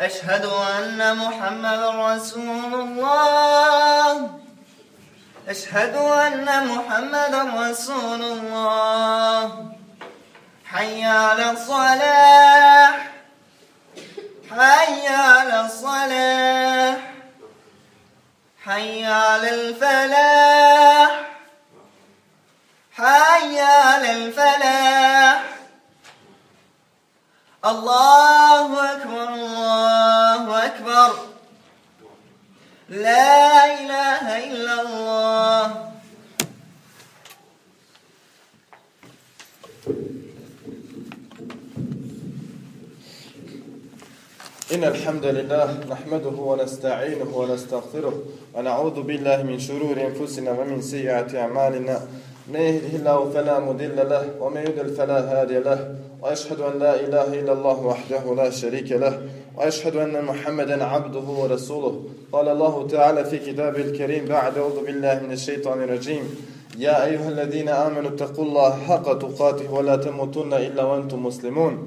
أشهد أن محمد رسول الله. أشهد أن محمد رسول الله. حي على الصلاح حي على الصلاح حي على الفلاح. حي على الفلاح. الله أكبر الله أكبر. لا إله إلا الله. إن الحمد لله نحمده ونستعينه ونستغفره ونعوذ بالله من شرور أنفسنا ومن سيئات أعمالنا. من يهده الله فلا مضل له ومن يضلل فلا هادي له. وأشهد أن لا إله إلا الله وحده لا شريك له وأشهد أن محمدا عبده ورسوله. قال الله تعالى في كتابه الكريم بعد أعوذ بالله من الشيطان الرجيم. يا أيها الذين آمنوا اتقوا الله حق تقاته ولا تموتن إلا وأنتم مسلمون.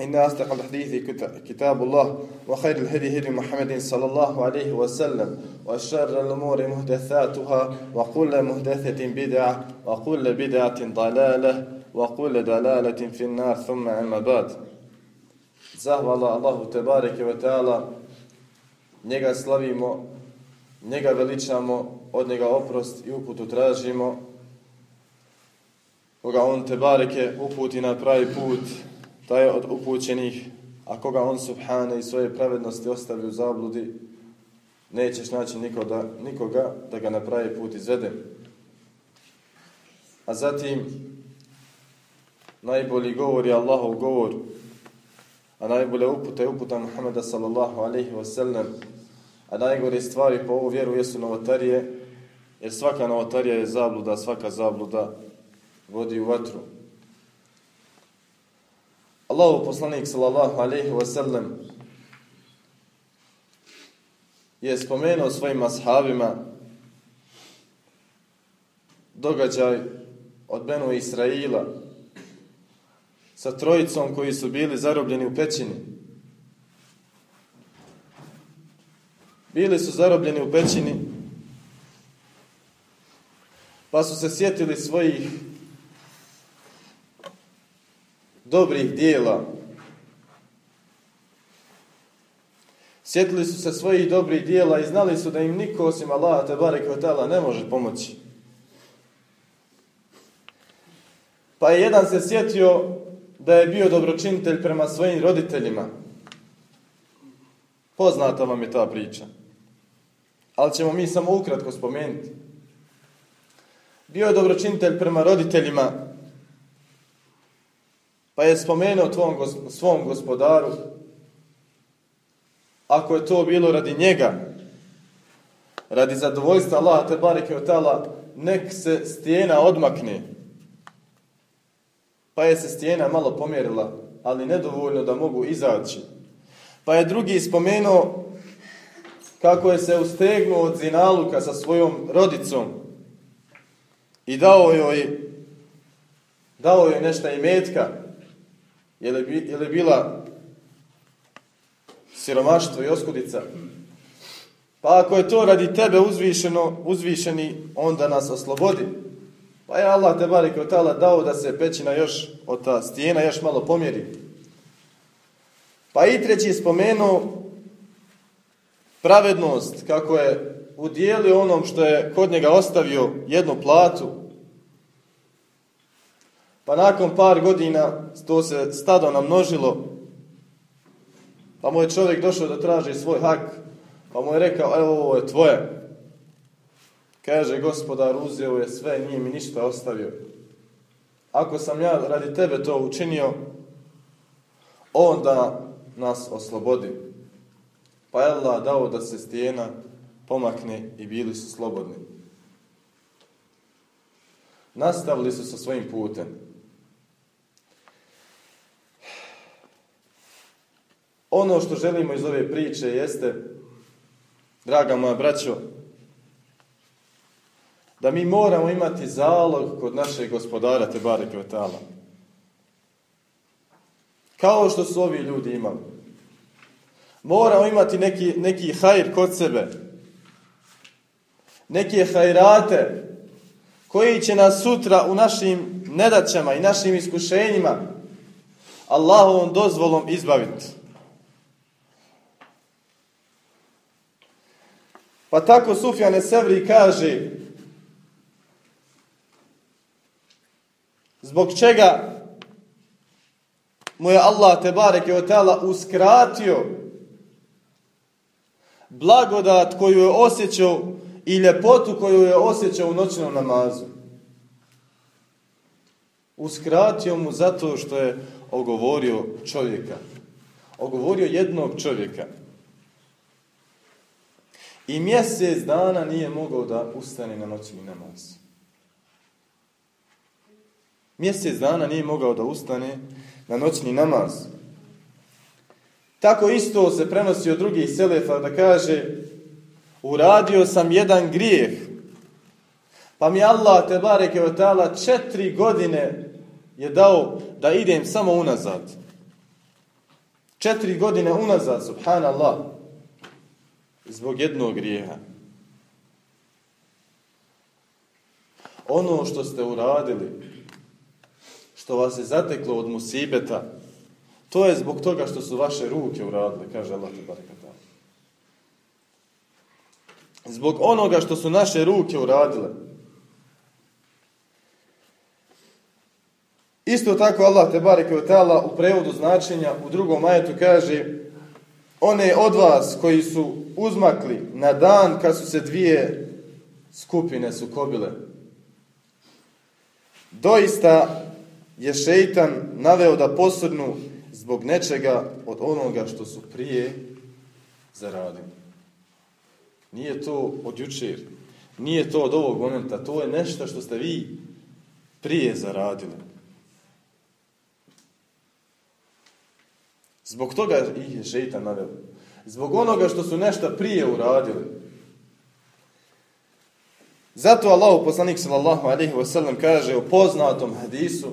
إن أصدق الحديث كتاب الله وخير الهدي هدي محمد صلى الله عليه وسلم وشر الأمور مهدثاتها وكل مهدثة بدعة وكل بدعة ضلالة وكل ضلالة في النار ثم أما بعد Zahvala Allahu Tebareke ve Teala, njega slavimo, njega veličamo, od njega oprost i uputu tražimo, koga on Tebareke uputi na pravi put, taj je od upućenih, a koga on subhane i svoje pravednosti ostavi u zabludi, nećeš naći nikoga, nikoga da ga na pravi put izvede. A zatim, najbolji govor je Allahov govor, a najbolja uputa je uputa Muhammeda sallallahu alaihi wa sallam, a najgore stvari po ovu vjeru jesu novotarije, jer svaka novotarija je zabluda, svaka zabluda vodi u vatru. Allahu poslanik sallallahu alejhi ve sellem je spomenuo svojim ashabima događaj od Benu Israila sa trojicom koji su bili zarobljeni u pećini. Bili su zarobljeni u pećini pa su se sjetili svojih dobrih dijela. Sjetili su se svojih dobrih dijela i znali su da im niko osim Allaha te barek vatala ne može pomoći. Pa je jedan se sjetio da je bio dobročinitelj prema svojim roditeljima. Poznata vam je ta priča. Ali ćemo mi samo ukratko spomenuti. Bio je dobročinitelj prema roditeljima, Pa je spomenuo tvom, svom gospodaru, ako je to bilo radi njega, radi zadovoljstva Allaha te bareke od tala, nek se stijena odmakne. Pa je se stijena malo pomjerila, ali nedovoljno da mogu izaći. Pa je drugi spomenuo kako je se ustegnuo od zinaluka sa svojom rodicom i dao joj dao joj nešto imetka, Je li, je li bila siromaštvo i oskudica? Pa ako je to radi tebe uzvišeno, uzvišeni, onda nas oslobodi. Pa je Allah te bari kao tala dao da se pećina još od ta stijena još malo pomjeri. Pa i treći spomenuo pravednost, kako je udijelio onom što je kod njega ostavio jednu platu, pa nakon par godina to se stado namnožilo, pa mu je čovjek došao da traži svoj hak, pa mu je rekao, evo ovo je tvoje. Kaže, gospodar, uzeo je sve, nije mi ništa ostavio. Ako sam ja radi tebe to učinio, onda nas oslobodi. Pa je Allah dao da se stijena pomakne i bili su slobodni. Nastavili su sa svojim putem. Ono što želimo iz ove priče jeste, draga moja braćo, da mi moramo imati zalog kod našeg gospodara Tebare Kvetala. Kao što su ovi ljudi imali. Moramo imati neki, neki hajr kod sebe. Neke hajrate koji će nas sutra u našim nedaćama i našim iskušenjima Allahovom dozvolom izbaviti. Pa tako Sufjane Sevri kaže zbog čega mu je Allah te bareke o tela uskratio blagodat koju je osjećao i ljepotu koju je osjećao u noćnom namazu. Uskratio mu zato što je ogovorio čovjeka. Ogovorio jednog čovjeka. I mjesec dana nije mogao da ustane na noćni namaz. Mjesec dana nije mogao da ustane na noćni namaz. Tako isto se prenosi od drugih selefa da kaže uradio sam jedan grijeh pa mi Allah te bareke od tala četiri godine je dao da idem samo unazad. Četiri godine unazad, subhanallah, zbog jednog grijeha. Ono što ste uradili, što vas je zateklo od musibeta, to je zbog toga što su vaše ruke uradile, kaže Allah te barekata. Zbog onoga što su naše ruke uradile. Isto tako Allah te barekata u prevodu značenja u drugom majetu kaže one od vas koji su uzmakli na dan kad su se dvije skupine sukobile. Doista je šeitan naveo da posrnu zbog nečega od onoga što su prije zaradili. Nije to od jučer, nije to od ovog momenta, to je nešto što ste vi prije zaradili. Zbog toga ih je šeitan naveo. Zbog onoga što su nešto prije uradili. Zato Allah, poslanik sallallahu alaihi wa sallam, kaže u poznatom hadisu,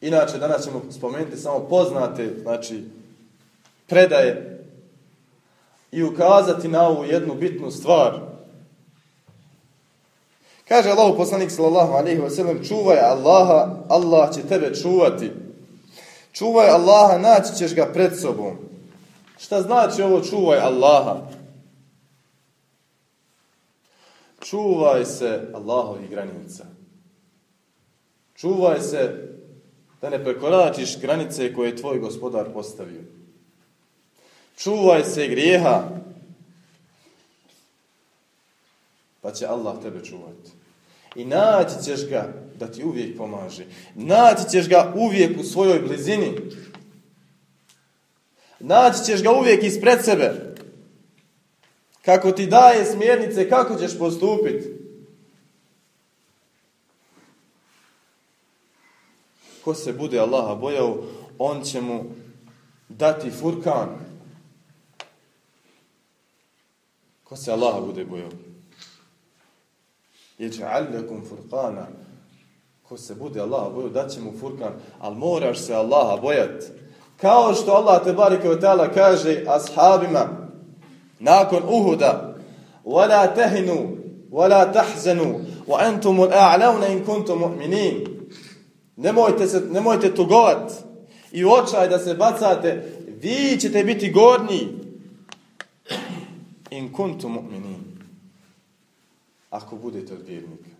Inače, danas ćemo spomenuti samo poznate, znači, predaje i ukazati na ovu jednu bitnu stvar. Kaže Allah poslanik sallallahu alaihi wa sallam, čuvaj Allaha, Allah će tebe čuvati. Čuvaj Allaha, naći ćeš ga pred sobom. Šta znači ovo čuvaj Allaha? Čuvaj se Allahovih granica. Čuvaj se da ne prekoračiš granice koje je tvoj gospodar postavio. Čuvaj se grijeha, pa će Allah tebe čuvati. I naći ćeš ga da ti uvijek pomaže. Naći ćeš ga uvijek u svojoj blizini. Naći ćeš ga uvijek ispred sebe. Kako ti daje smjernice, kako ćeš postupiti. ko se bude Allaha bojao, on će mu dati furkan. Ko se Allaha bude bojao? jeđa'al lekum furqana. Ko se bude Allaha boju daće mu furkan ali moraš se Allaha bojat. Kao što Allah te barike o teala kaže ashabima nakon uhuda wala tehinu wala tahzanu wa antum al-a'launa in kuntum mu'minin. Nemojte se nemojte tugovat i očaj da se bacate vi ćete biti gorni in kuntum mu'minin. Ako budete od vjernika.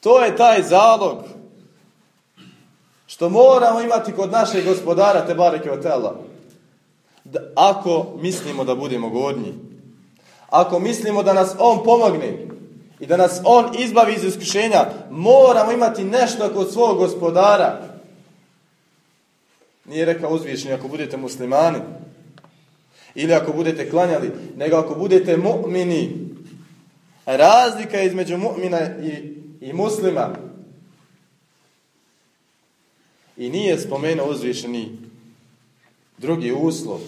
To je taj zalog što moramo imati kod našeg gospodara te bareke otela. Da, ako mislimo da budemo gornji, ako mislimo da nas on pomogne i da nas on izbavi iz iskušenja, moramo imati nešto kod svog gospodara. Nije rekao uzvišenje ako budete muslimani ili ako budete klanjali, nego ako budete mu'mini. Razlika između mu'mina i, i muslima I nije spomenuo uzvišeni drugi uslov.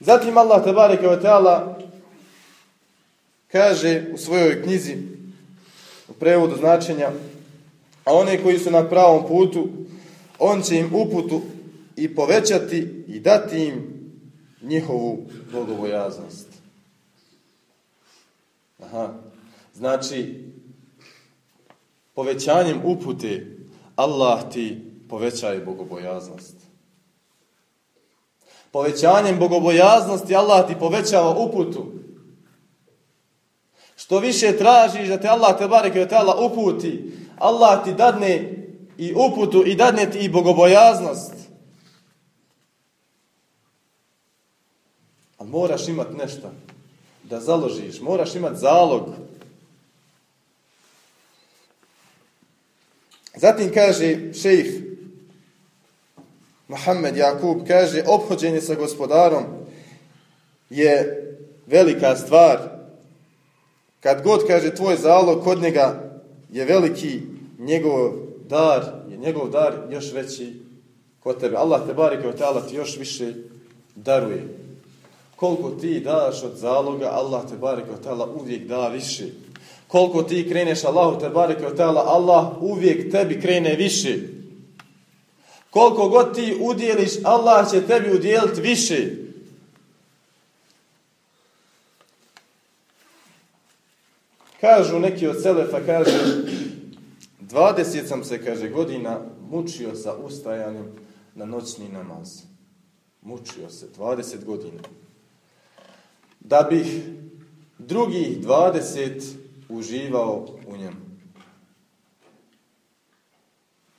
Zatim Allah tabareke wa ta'ala kaže u svojoj knjizi u prevodu značenja a one koji su na pravom putu on će im uputu i povećati i dati im njihovu bogobojaznost. Aha. Znači, povećanjem upute Allah ti povećaje bogobojaznost. Povećanjem bogobojaznosti Allah ti povećava uputu. Što više tražiš da te Allah te bareke da te Allah uputi, Allah ti dadne i uputu i dadne ti i bogobojaznost. Ali moraš imat nešto da založiš, moraš imat zalog. Zatim kaže šejh Mohamed Jakub, kaže obhođenje sa gospodarom je velika stvar. Kad god kaže tvoj zalog kod njega je veliki njegov dar, je njegov dar još veći kod tebe. Allah te bari ve taala ti još više daruje. Koliko ti daš od zaloga, Allah te bari kao tala uvijek da više koliko ti kreneš Allahu te barek od tala, Allah uvijek tebi krene više. Koliko god ti udjeliš, Allah će tebi udjeliti više. Kažu neki od Selefa, kaže, 20 sam se, kaže, godina mučio sa ustajanjem na noćni namaz. Mučio se, 20 godina. Da bih drugih 20 uživao u njemu.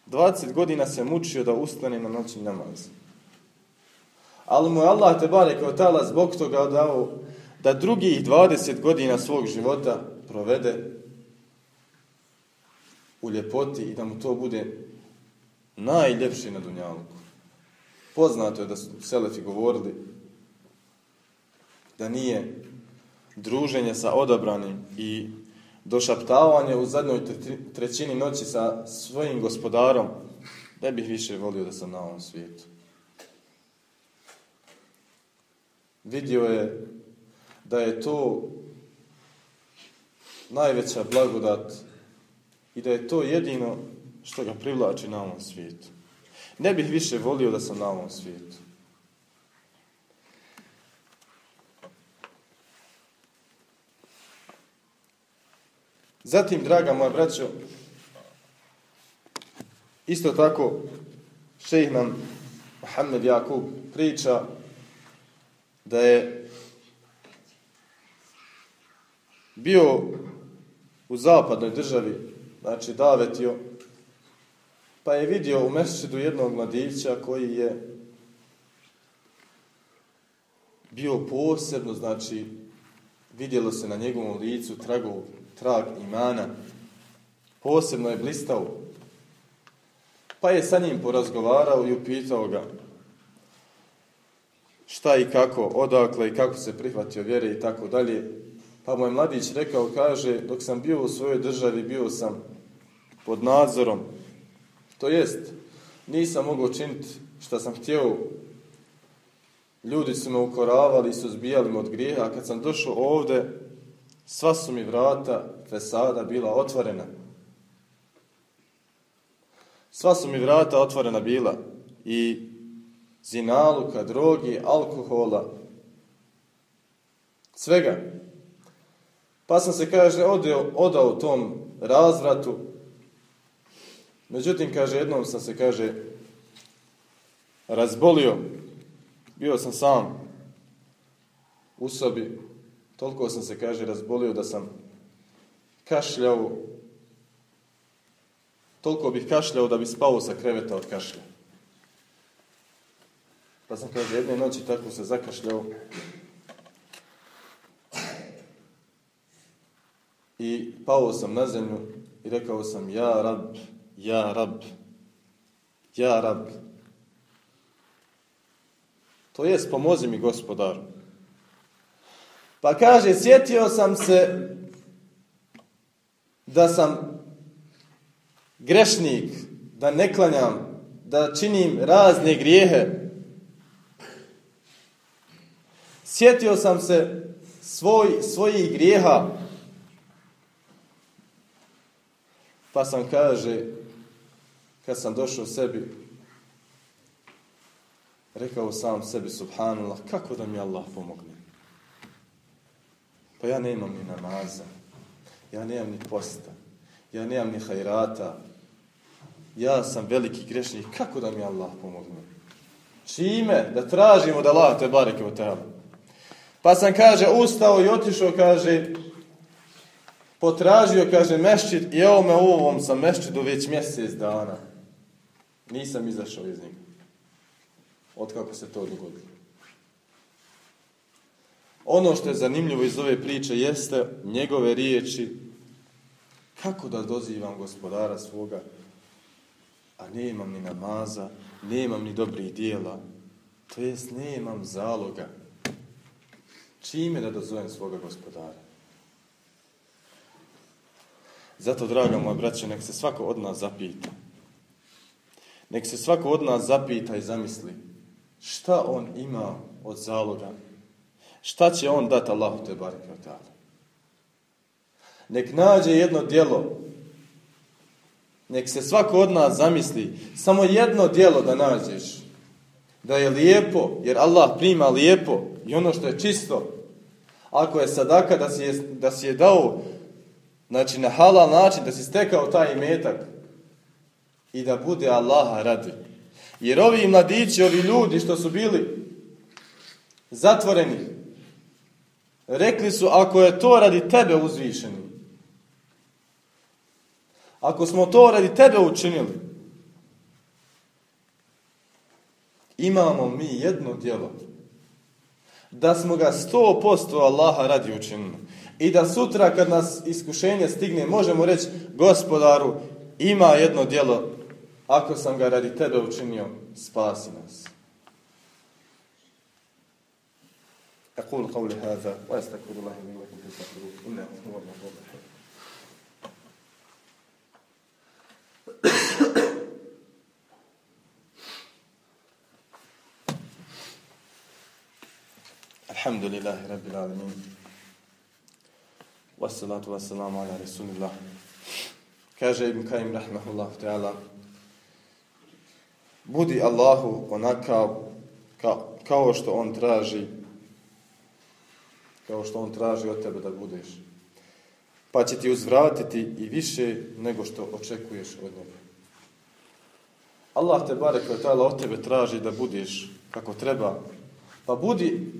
20 godina se mučio da ustane na noćni namaz. Ali mu je Allah te bare kao tala zbog toga dao da drugih 20 godina svog života provede u ljepoti i da mu to bude najljepši na dunjalku. Poznato je da su Selefi govorili da nije druženje sa odabranim i došaptavanje u zadnjoj trećini noći sa svojim gospodarom, ne bih više volio da sam na ovom svijetu. Vidio je da je to najveća blagodat i da je to jedino što ga privlači na ovom svijetu. Ne bih više volio da sam na ovom svijetu. Zatim, draga moja braćo, isto tako šejh nam Mohamed Jakub priča da je bio u zapadnoj državi, znači davetio, pa je vidio u mesečidu jednog mladića koji je bio posebno, znači vidjelo se na njegovom licu tragovu trag imana, posebno je blistao, pa je sa njim porazgovarao i upitao ga šta i kako, odakle i kako se prihvatio vjere i tako dalje. Pa moj mladić rekao, kaže, dok sam bio u svojoj državi, bio sam pod nadzorom. To jest, nisam mogao činiti šta sam htio. Ljudi su me ukoravali, su zbijali me od grijeha. A kad sam došao ovde, sva su mi vrata fesada bila otvorena. Sva su mi vrata otvorena bila i zinaluka, drogi, alkohola, svega. Pa sam se, kaže, odao, odao tom razvratu Međutim, kaže, jednom sam se, kaže, razbolio, bio sam sam u sobi, toliko sam se, kaže, razbolio da sam kašljao, toliko bih kašljao da bi spao sa kreveta od kašlja. Pa sam, kaže, jedne noći tako se zakašljao i pao sam na zemlju i rekao sam, ja rab, ja rab, ja rab. To jest, pomozi mi gospodaru. Pa kaže, sjetio sam se da sam grešnik, da ne klanjam, da činim razne grijehe. Sjetio sam se svoj, svojih grijeha. Pa sam kaže, kad sam došao sebi, rekao sam sebi, subhanallah, kako da mi Allah pomogne? Pa ja nemam ni namaza, ja nemam ni posta, ja nemam ni hajrata, ja sam veliki grešnik, kako da mi Allah pomogne? Čime? Da tražimo da Allah te bareke u tebe. Pa sam, kaže, ustao i otišao, kaže, potražio, kaže, mešćid i evo me u ovom sam mešćidu već mjesec dana. Nisam izašao iz njega. Otkako se to dogodilo. Ono što je zanimljivo iz ove priče jeste njegove riječi kako da dozivam gospodara svoga, a nemam ni namaza, nemam ni dobrih dijela, to jest nemam zaloga. Čime da dozovem svoga gospodara? Zato, draga moja braća, nek se svako od nas zapita. Nek se svako od nas zapita i zamisli šta on ima od zaloga Šta će on dati Allahu te bareke od ta'ala? Nek nađe jedno djelo, Nek se svako od nas zamisli. Samo jedno djelo da nađeš. Da je lijepo, jer Allah prima lijepo i ono što je čisto. Ako je sadaka da si je, da si je dao znači na halal način, da si stekao taj imetak i da bude Allaha radi. Jer ovi mladići, ovi ljudi što su bili zatvoreni, Rekli su, ako je to radi tebe uzvišeni, ako smo to radi tebe učinili, imamo mi jedno djelo, da smo ga sto posto Allaha radi učinili. I da sutra kad nas iskušenje stigne, možemo reći, gospodaru, ima jedno djelo, ako sam ga radi tebe učinio, spasi nas. أقول قولي هذا وأستغفر الله لي ولكم فاستغفروه إنه هو الغفور الرحيم الحمد لله رب العالمين والصلاة والسلام على رسول الله Kaže Ibn Kajim, rahmahullah ta'ala, budi Allahu onakav kao, kao što on traži kao što on traži od tebe da budeš. Pa će ti uzvratiti i više nego što očekuješ od njega. Allah te bare kao tajla od tebe traži da budeš kako treba. Pa budi,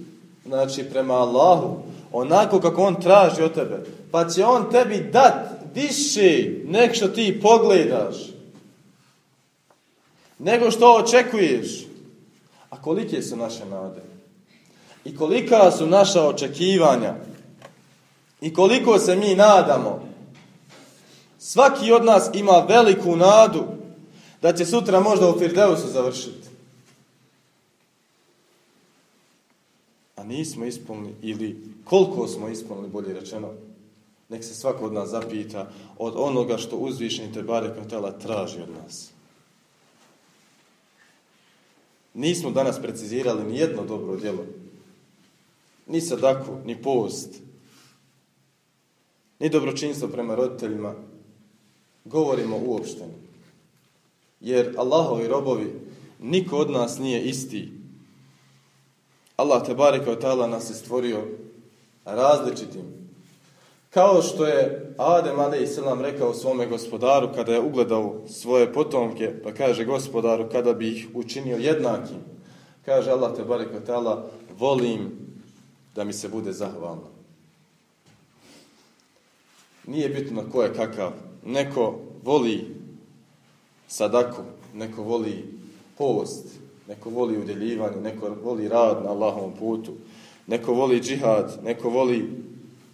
znači, prema Allahu, onako kako on traži od tebe. Pa će on tebi dat više nek što ti pogledaš. Nego što očekuješ. A kolike su naše nade? I kolika su naša očekivanja i koliko se mi nadamo. Svaki od nas ima veliku nadu da će sutra možda u Firdeusu završiti. A nismo ispunili, ili koliko smo ispunili, bolje rečeno, nek se svako od nas zapita od onoga što uzvišeni te Kvetala traži od nas. Nismo danas precizirali ni jedno dobro djelo ni sadaku, ni post, ni dobročinstvo prema roditeljima, govorimo uopšteno. Jer Allahovi robovi, niko od nas nije isti. Allah te bare od tala nas je stvorio različitim. Kao što je Adem a.s. rekao svome gospodaru kada je ugledao svoje potomke, pa kaže gospodaru kada bi ih učinio jednakim, kaže Allah te barek ta'ala, volim da mi se bude zahvalno. Nije bitno ko je kakav. Neko voli sadaku, neko voli post, neko voli udjeljivanje, neko voli rad na Allahovom putu, neko voli džihad, neko voli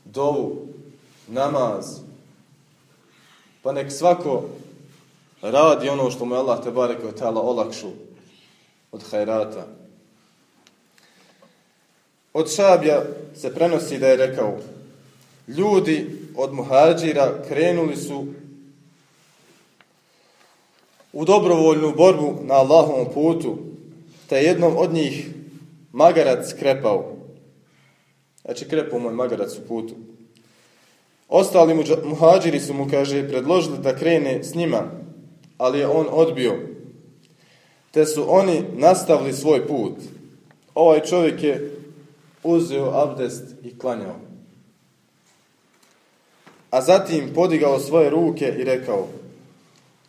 dovu, namaz. Pa nek svako radi ono što mu je Allah te barek od olakšu od hajrata. Od šabja se prenosi da je rekao ljudi od muhađira krenuli su u dobrovoljnu borbu na Allahovom putu, te jednom od njih magarac krepao. Znači, krepao moj magarac u putu. Ostali muhađiri su mu, kaže, predložili da krene s njima, ali je on odbio. Te su oni nastavili svoj put. Ovaj čovjek je uzeo abdest i klanjao. A zatim podigao svoje ruke i rekao,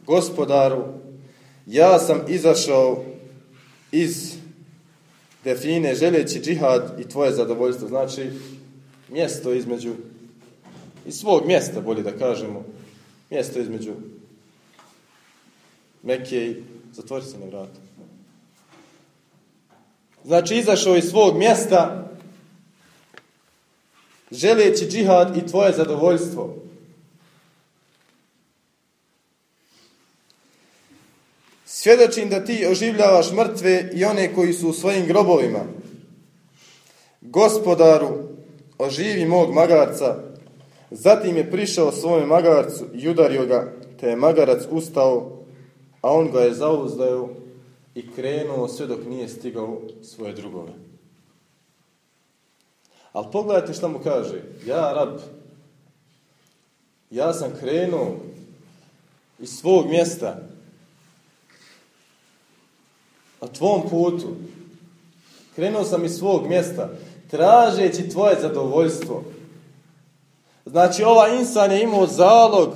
gospodaru, ja sam izašao iz define željeći džihad i tvoje zadovoljstvo. Znači, mjesto između iz svog mjesta, bolje da kažemo, mjesto između Mekije i zatvori se na vrata. Znači, izašao iz svog mjesta želeći džihad i tvoje zadovoljstvo. Svjedočim da ti oživljavaš mrtve i one koji su u svojim grobovima. Gospodaru, oživi mog magarca. Zatim je prišao svome magarcu i udario ga, te je magarac ustao, a on ga je zauzdao i krenuo sve dok nije stigao svoje drugove. Ali pogledajte šta mu kaže. Ja, rab, ja sam krenuo iz svog mjesta na tvom putu. Krenuo sam iz svog mjesta tražeći tvoje zadovoljstvo. Znači, ova insan je imao zalog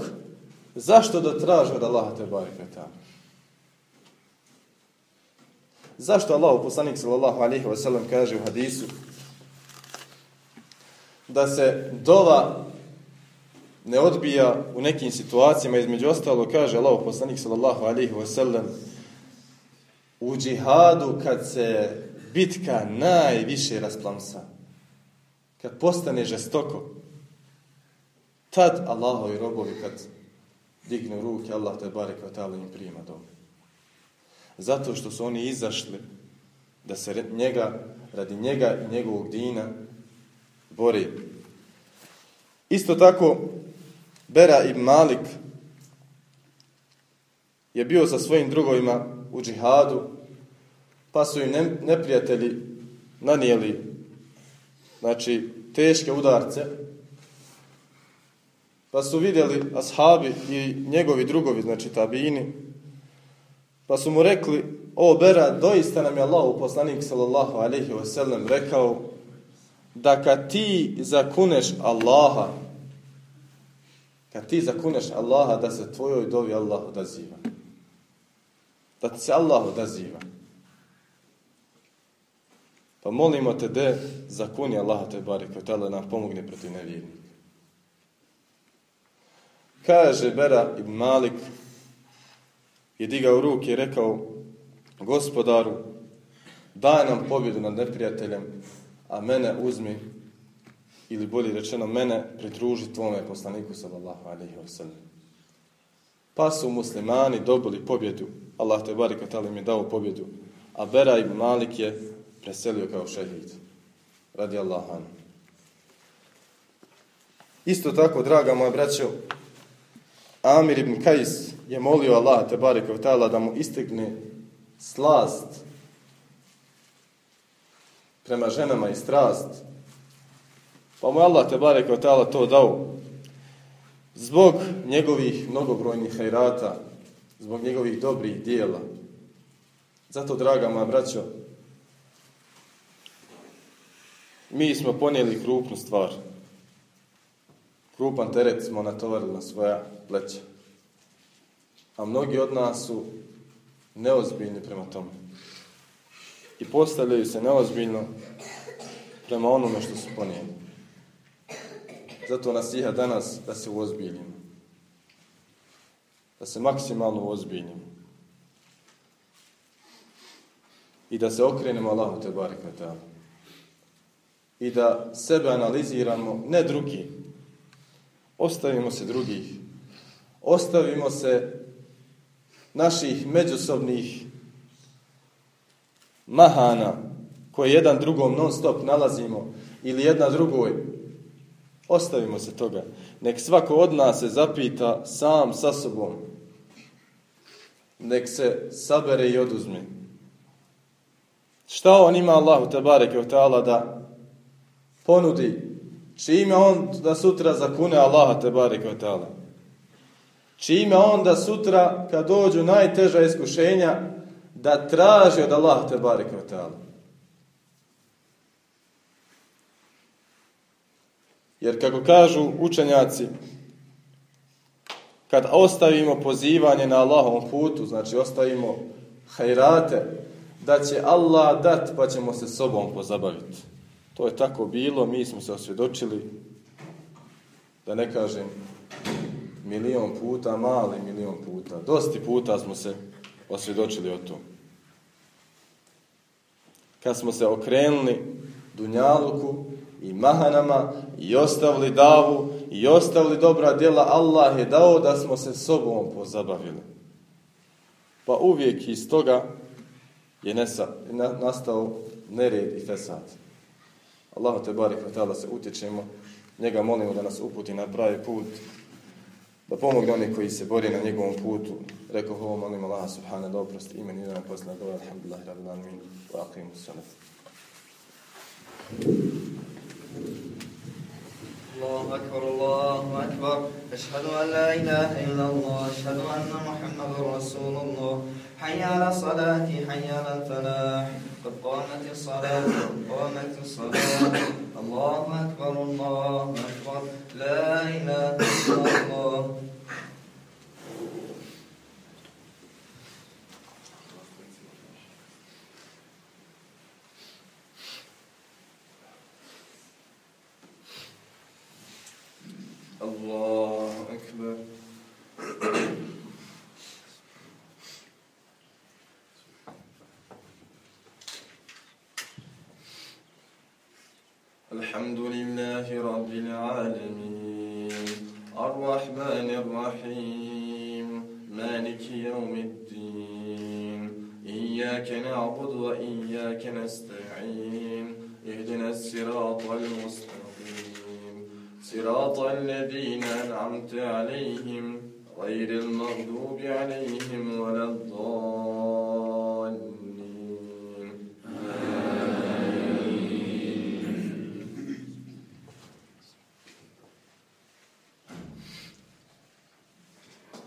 zašto da traže od Allaha te barike tamo. Zašto Allah, poslanik sallallahu alaihi wa sallam, kaže u hadisu da se dova ne odbija u nekim situacijama, između ostalo kaže Allah, poslanik sallallahu alaihi wa sallam, u džihadu kad se bitka najviše rasplamsa, kad postane žestoko, tad Allahovi robovi kad dignu ruke, Allah te bare wa ta'ala im prijema dobu. Zato što su oni izašli da se njega, radi njega i njegovog dina bori. Isto tako, Bera ibn Malik je bio sa svojim drugovima u džihadu, pa su im neprijatelji nanijeli znači, teške udarce, pa su vidjeli ashabi i njegovi drugovi, znači tabini, pa su mu rekli, o Bera, doista nam je Allah, poslanik sallallahu alaihi wa sallam, rekao da kad ti zakuneš Allaha, kad ti zakuneš Allaha, da se tvojoj dovi Allah odaziva. Da ti se Allah odaziva. Pa molimo te da zakuni Allaha te bari koji tala nam pomogne protiv nevjernika. Kaže Bera ibn Malik je digao ruke i rekao gospodaru daj nam pobjedu nad neprijateljem a mene uzmi ili bolje rečeno mene pridruži tvome poslaniku sallallahu alaihi wa sallam. Pa su muslimani dobili pobjedu. Allah te barika tali im je dao pobjedu. A Bera ibn Malik je preselio kao šehid. Radi Allah. Isto tako, draga moja braćo, Amir ibn Kajs je molio Allah te barika tala da mu istegne slast prema ženama i strast. Pa mu Allah te barek od tala to dao. Zbog njegovih mnogobrojnih hajrata, zbog njegovih dobrih dijela. Zato, draga moja braćo, mi smo ponijeli krupnu stvar. krupan teret smo natovarili na svoja pleća. A mnogi od nas su neozbiljni prema tome. I postavljaju se neozbiljno prema onome što su ponijeli. Zato nas iha danas da se uozbiljimo. Da se maksimalno uozbiljimo. I da se okrenemo Allahu te barek I da sebe analiziramo, ne drugi. Ostavimo se drugih. Ostavimo se naših međusobnih mahana koje jedan drugom non stop nalazimo ili jedna drugoj ostavimo se toga. Nek svako od nas se zapita sam sa sobom. Nek se sabere i oduzme. Šta on ima Allahu Tebareke u ta'ala da ponudi? Čime on da sutra zakune Allaha Tebareke u ta'ala? Čime on da sutra, kad dođu najteža iskušenja, da traži od Allah te barek Jer kako kažu učenjaci, kad ostavimo pozivanje na Allahovom putu, znači ostavimo hajrate, da će Allah dat pa ćemo se sobom pozabaviti. To je tako bilo, mi smo se osvjedočili, da ne kažem milion puta, mali milion puta. Dosti puta smo se osvjedočili o tom. Kad smo se okrenuli Dunjaluku i Mahanama i ostavili davu i ostavili dobra djela, Allah je dao da smo se sobom pozabavili. Pa uvijek iz toga je nesa, nastao nered i fesad. Allah te barek da se utječemo, njega molimo da nas uputi na pravi put, da pomogne oni koji se bori na njegovom putu. Rekao ovo, molim Allah subhanahu da oprosti imen i da nam pozna govor. Alhamdulillah, rabbil alamin, wa aqimu salat. الله أكبر الله أكبر أشهد أن لا إله إلا الله أشهد أن محمد رسول الله حي على الصلاة حي على الفلاح قد قامت الصلاة قد قامت الصلاة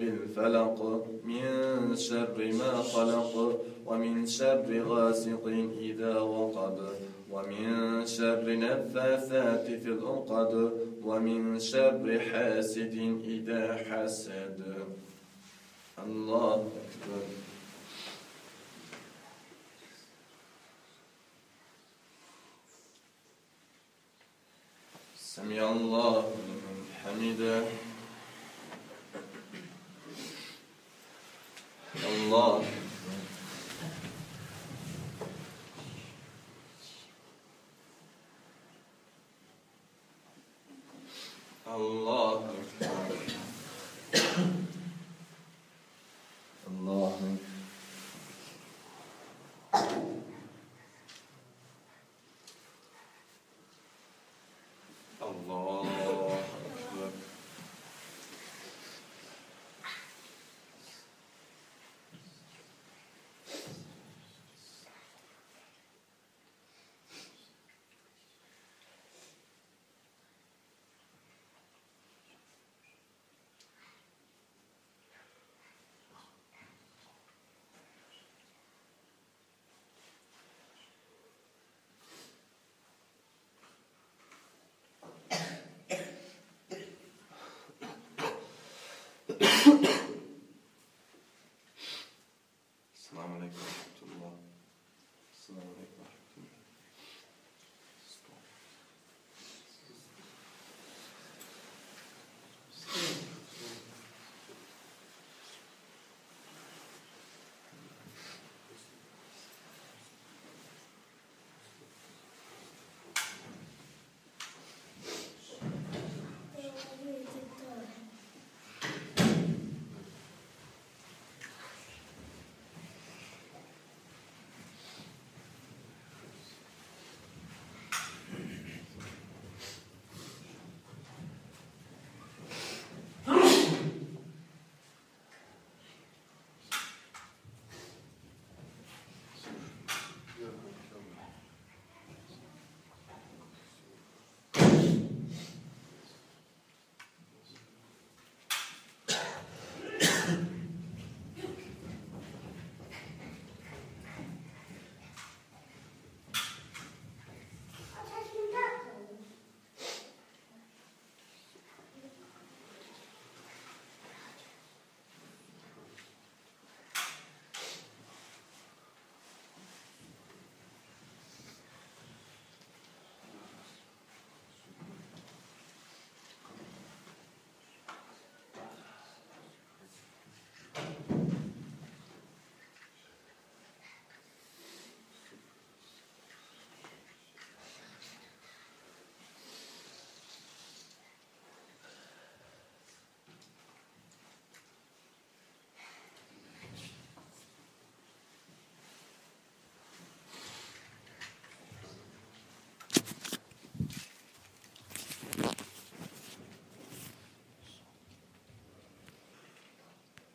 أعوذ برب الفلق من شر ما خلق ومن شر غاسق إذا وقب ومن شر نفاثات في العقد ومن شر حاسد إذا حسد. الله أكبر. سمع الله لمن حمده.